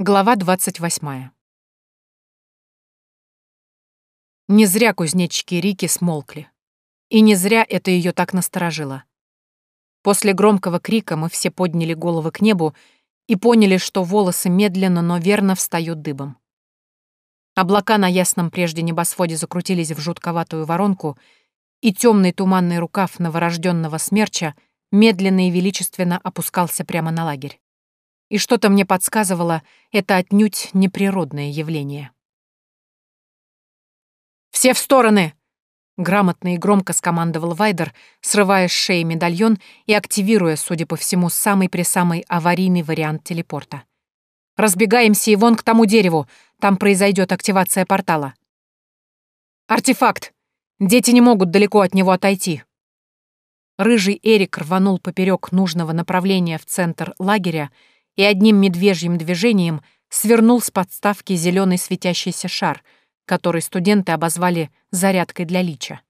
Глава 28. Не зря кузнечики Рики смолкли. И не зря это ее так насторожило. После громкого крика мы все подняли головы к небу и поняли, что волосы медленно, но верно встают дыбом. Облака на ясном прежде небосводе закрутились в жутковатую воронку, и темный туманный рукав новорожденного смерча медленно и величественно опускался прямо на лагерь и что-то мне подсказывало, это отнюдь неприродное явление. «Все в стороны!» Грамотно и громко скомандовал Вайдер, срывая с шеи медальон и активируя, судя по всему, самый-пресамый аварийный вариант телепорта. «Разбегаемся и вон к тому дереву, там произойдет активация портала». «Артефакт! Дети не могут далеко от него отойти!» Рыжий Эрик рванул поперек нужного направления в центр лагеря и одним медвежьим движением свернул с подставки зеленый светящийся шар, который студенты обозвали «зарядкой для лича».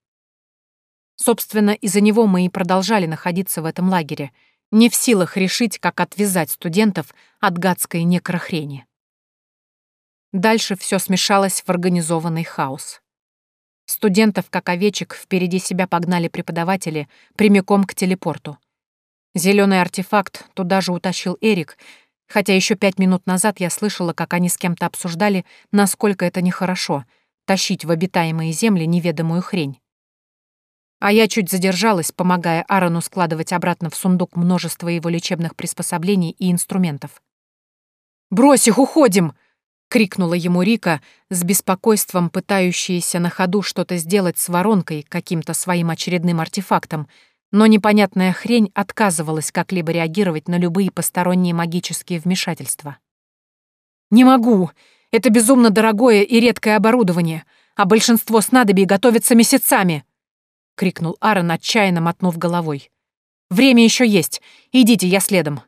Собственно, из-за него мы и продолжали находиться в этом лагере, не в силах решить, как отвязать студентов от гадской некрохрени. Дальше все смешалось в организованный хаос. Студентов, как овечек, впереди себя погнали преподаватели прямиком к телепорту. Зеленый артефакт туда же утащил Эрик, хотя еще пять минут назад я слышала, как они с кем-то обсуждали, насколько это нехорошо — тащить в обитаемые земли неведомую хрень. А я чуть задержалась, помогая Аарону складывать обратно в сундук множество его лечебных приспособлений и инструментов. «Брось их, уходим!» — крикнула ему Рика, с беспокойством пытающаяся на ходу что-то сделать с воронкой, каким-то своим очередным артефактом, но непонятная хрень отказывалась как-либо реагировать на любые посторонние магические вмешательства. «Не могу! Это безумно дорогое и редкое оборудование, а большинство снадобий готовятся месяцами!» — крикнул Аарон, отчаянно мотнув головой. «Время еще есть. Идите, я следом».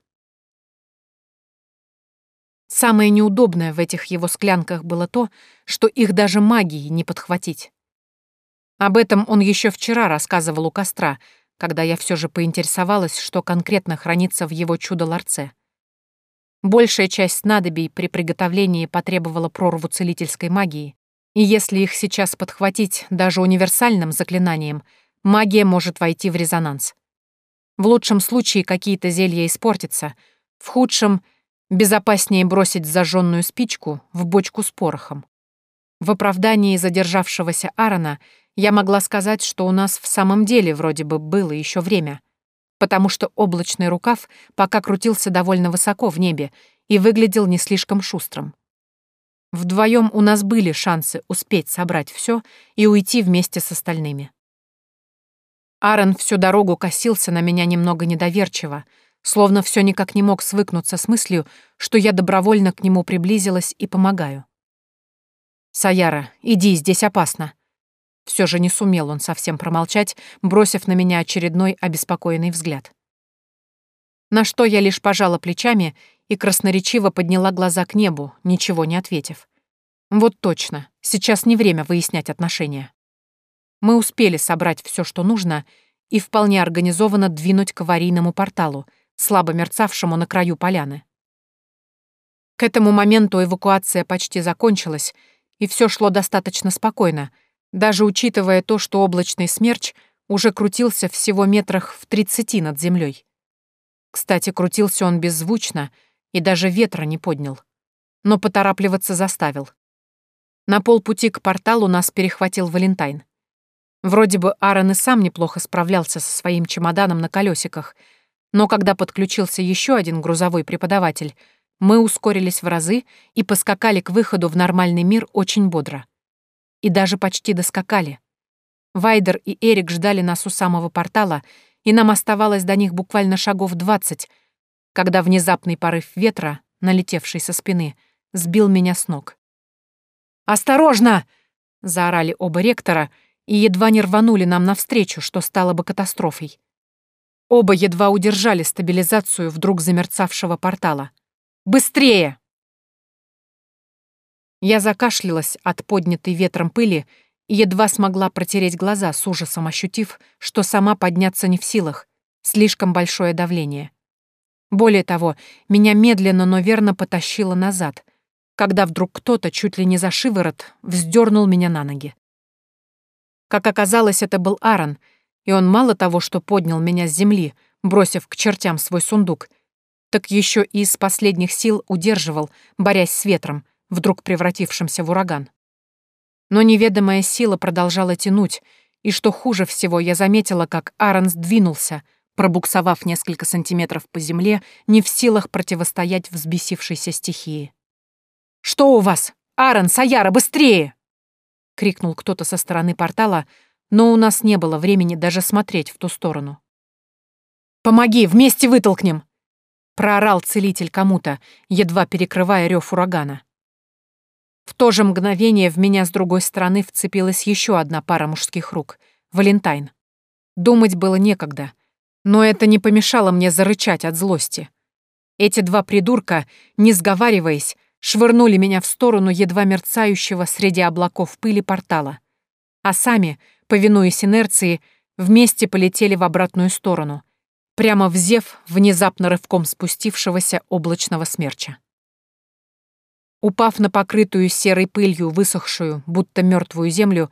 Самое неудобное в этих его склянках было то, что их даже магией не подхватить. Об этом он еще вчера рассказывал у костра, когда я все же поинтересовалась, что конкретно хранится в его чудо-ларце. Большая часть снадобий при приготовлении потребовала прорву целительской магии, и если их сейчас подхватить даже универсальным заклинанием, магия может войти в резонанс. В лучшем случае какие-то зелья испортятся, в худшем — безопаснее бросить зажженную спичку в бочку с порохом. В оправдании задержавшегося Аарона — я могла сказать, что у нас в самом деле вроде бы было еще время, потому что облачный рукав пока крутился довольно высоко в небе и выглядел не слишком шустрым. Вдвоем у нас были шансы успеть собрать все и уйти вместе с остальными. Аарон всю дорогу косился на меня немного недоверчиво, словно все никак не мог свыкнуться с мыслью, что я добровольно к нему приблизилась и помогаю. «Саяра, иди, здесь опасно», все же не сумел он совсем промолчать, бросив на меня очередной обеспокоенный взгляд. На что я лишь пожала плечами и красноречиво подняла глаза к небу, ничего не ответив. Вот точно, сейчас не время выяснять отношения. Мы успели собрать все, что нужно, и вполне организованно двинуть к аварийному порталу, слабо мерцавшему на краю поляны. К этому моменту эвакуация почти закончилась, и все шло достаточно спокойно — даже учитывая то, что облачный смерч уже крутился всего метрах в тридцати над землей. Кстати, крутился он беззвучно и даже ветра не поднял. Но поторапливаться заставил. На полпути к порталу нас перехватил Валентайн. Вроде бы Аарон и сам неплохо справлялся со своим чемоданом на колесиках, но когда подключился еще один грузовой преподаватель, мы ускорились в разы и поскакали к выходу в нормальный мир очень бодро и даже почти доскакали. Вайдер и Эрик ждали нас у самого портала, и нам оставалось до них буквально шагов двадцать, когда внезапный порыв ветра, налетевший со спины, сбил меня с ног. «Осторожно!» — заорали оба ректора и едва не рванули нам навстречу, что стало бы катастрофой. Оба едва удержали стабилизацию вдруг замерцавшего портала. «Быстрее!» Я закашлялась от поднятой ветром пыли и едва смогла протереть глаза с ужасом, ощутив, что сама подняться не в силах, слишком большое давление. Более того, меня медленно, но верно потащило назад, когда вдруг кто-то чуть ли не за шиворот вздернул меня на ноги. Как оказалось, это был Аарон, и он мало того, что поднял меня с земли, бросив к чертям свой сундук, так еще и из последних сил удерживал, борясь с ветром, вдруг превратившимся в ураган. Но неведомая сила продолжала тянуть, и что хуже всего, я заметила, как Аарон сдвинулся, пробуксовав несколько сантиметров по земле, не в силах противостоять взбесившейся стихии. «Что у вас? Аарон, Саяра, быстрее!» — крикнул кто-то со стороны портала, но у нас не было времени даже смотреть в ту сторону. «Помоги, вместе вытолкнем!» — проорал целитель кому-то, едва перекрывая рев урагана. В то же мгновение в меня с другой стороны вцепилась еще одна пара мужских рук — Валентайн. Думать было некогда, но это не помешало мне зарычать от злости. Эти два придурка, не сговариваясь, швырнули меня в сторону едва мерцающего среди облаков пыли портала, а сами, повинуясь инерции, вместе полетели в обратную сторону, прямо в зев внезапно рывком спустившегося облачного смерча. Упав на покрытую серой пылью высохшую, будто мертвую землю,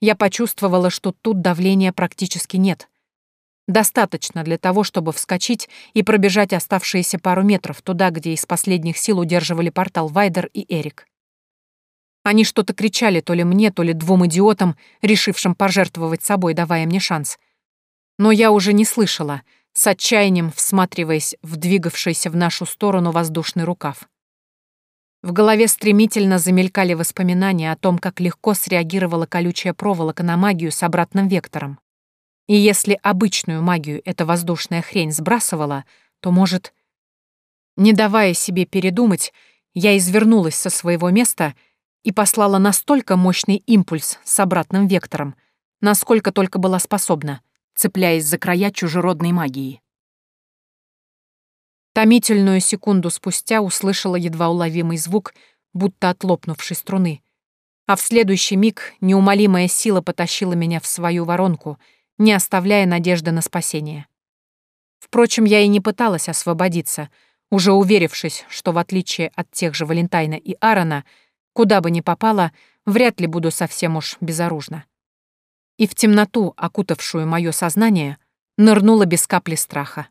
я почувствовала, что тут давления практически нет. Достаточно для того, чтобы вскочить и пробежать оставшиеся пару метров туда, где из последних сил удерживали портал Вайдер и Эрик. Они что-то кричали то ли мне, то ли двум идиотам, решившим пожертвовать собой, давая мне шанс. Но я уже не слышала, с отчаянием всматриваясь в двигавшийся в нашу сторону воздушный рукав. В голове стремительно замелькали воспоминания о том, как легко среагировала колючая проволока на магию с обратным вектором. И если обычную магию эта воздушная хрень сбрасывала, то, может... Не давая себе передумать, я извернулась со своего места и послала настолько мощный импульс с обратным вектором, насколько только была способна, цепляясь за края чужеродной магии. Томительную секунду спустя услышала едва уловимый звук, будто от лопнувшей струны. А в следующий миг неумолимая сила потащила меня в свою воронку, не оставляя надежды на спасение. Впрочем, я и не пыталась освободиться, уже уверившись, что в отличие от тех же Валентайна и Аарона, куда бы ни попала, вряд ли буду совсем уж безоружна. И в темноту, окутавшую мое сознание, нырнула без капли страха.